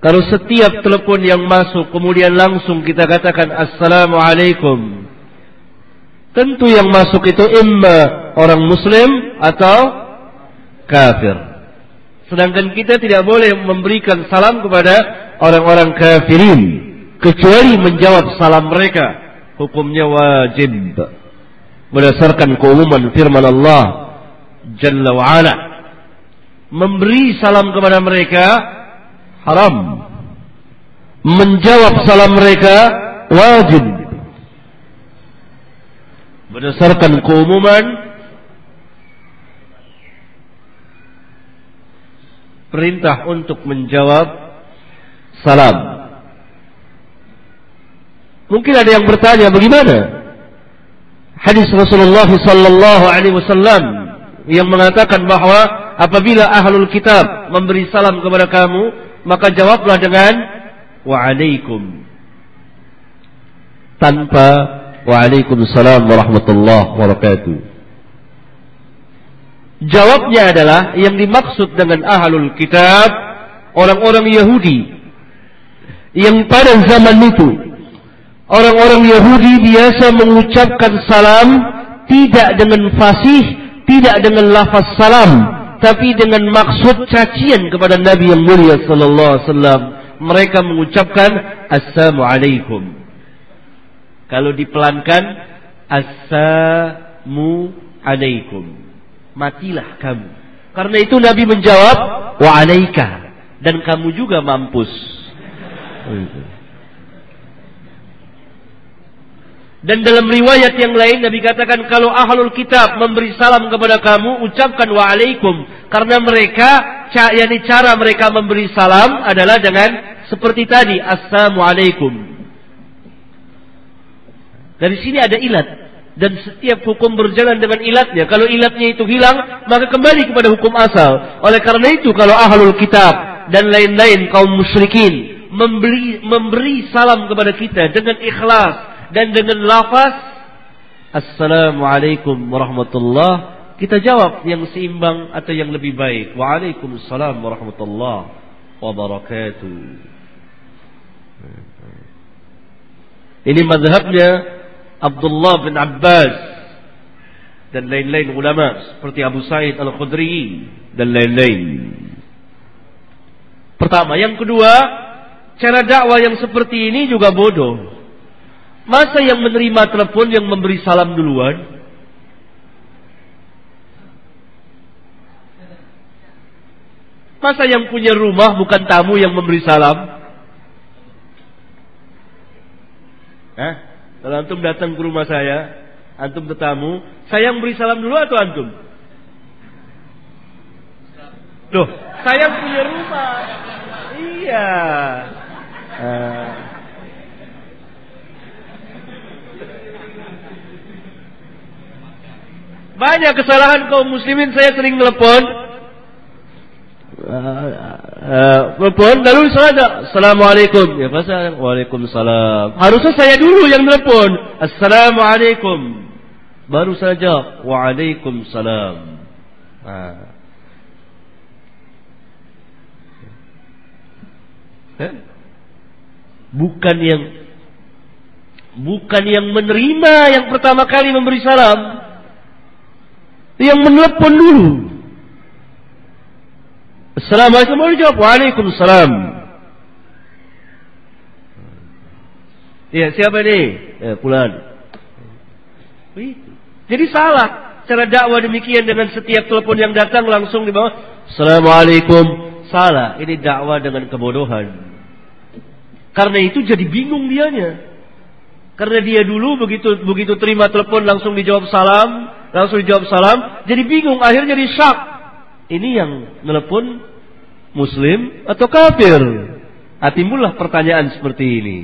Kalau setiap telepon yang masuk kemudian langsung kita katakan Assalamualaikum. Tentu yang masuk itu imma orang muslim atau kafir. Sedangkan kita tidak boleh memberikan salam kepada orang-orang kafirin. Kecuali menjawab salam mereka. Hukumnya wajib. Berdasarkan keumuman firman Allah Jalla wa'ala. Memberi salam kepada mereka haram. Menjawab salam mereka wajib. Berdasarkan keumuman perintah untuk menjawab salam. Mungkin ada yang bertanya bagaimana? Hadis Rasulullah sallallahu alaihi wasallam yang mengatakan bahwa apabila ahlul kitab memberi salam kepada kamu, maka jawablah dengan waalaikum. Tanpa waalaikumsalam warahmatullahi wabarakatuh. Jawabnya adalah yang dimaksud dengan ahlul kitab orang-orang Yahudi yang pada zaman itu orang-orang Yahudi biasa mengucapkan salam tidak dengan fasih, tidak dengan lafaz salam, tapi dengan maksud cacian kepada Nabi yang mulia sallallahu alaihi wasallam mereka mengucapkan assalamualaikum. Kalau dipelankan assalamu alaikum matilah kamu. Karena itu Nabi menjawab wa alaika. Dan kamu juga mampus Dan dalam riwayat yang lain Nabi katakan kalau ahlul kitab memberi salam kepada kamu ucapkan waalaikum karena mereka yakni cara mereka memberi salam adalah dengan seperti tadi assalamualaikum. Dari sini ada ilat dan setiap hukum berjalan dengan ilatnya. Kalau ilatnya itu hilang maka kembali kepada hukum asal. Oleh karena itu kalau ahlul kitab dan lain-lain kaum musyrikin memberi memberi salam kepada kita dengan ikhlas dan dengan lafaz Assalamualaikum warahmatullah kita jawab yang seimbang atau yang lebih baik. Waalaikumsalam warahmatullahi wabarakatuh. Ini madhabnya Abdullah bin Abbas dan lain-lain ulama seperti Abu Sa'id Al-Khudri dan lain-lain. Pertama, yang kedua, cara dakwah yang seperti ini juga bodoh. Masa yang menerima telepon yang memberi salam duluan? Masa yang punya rumah bukan tamu yang memberi salam? Hah? Kalau antum datang ke rumah saya, antum tetamu, saya yang beri salam dulu atau antum? Loh, saya punya rumah. Iya. Uh, Banyak kesalahan kaum muslimin saya sering telepon. Telepon uh, uh, lalu saya Assalamualaikum. Ya pasal Waalaikumsalam. Harusnya saya dulu yang telepon. Assalamualaikum. Baru saja Waalaikumsalam. Nah. Bukan yang bukan yang menerima yang pertama kali memberi salam yang menelepon dulu. Assalamualaikum warahmatullahi jawab. Waalaikumsalam. Ya, siapa ini? Ya, pulan. Jadi salah cara dakwah demikian dengan setiap telepon yang datang langsung di bawah. Assalamualaikum. Salah. Ini dakwah dengan kebodohan. Karena itu jadi bingung dianya. Karena dia dulu begitu begitu terima telepon langsung dijawab salam, langsung dijawab salam, jadi bingung, akhirnya jadi syak. Ini yang telepon muslim atau kafir? Ah, timbullah pertanyaan seperti ini.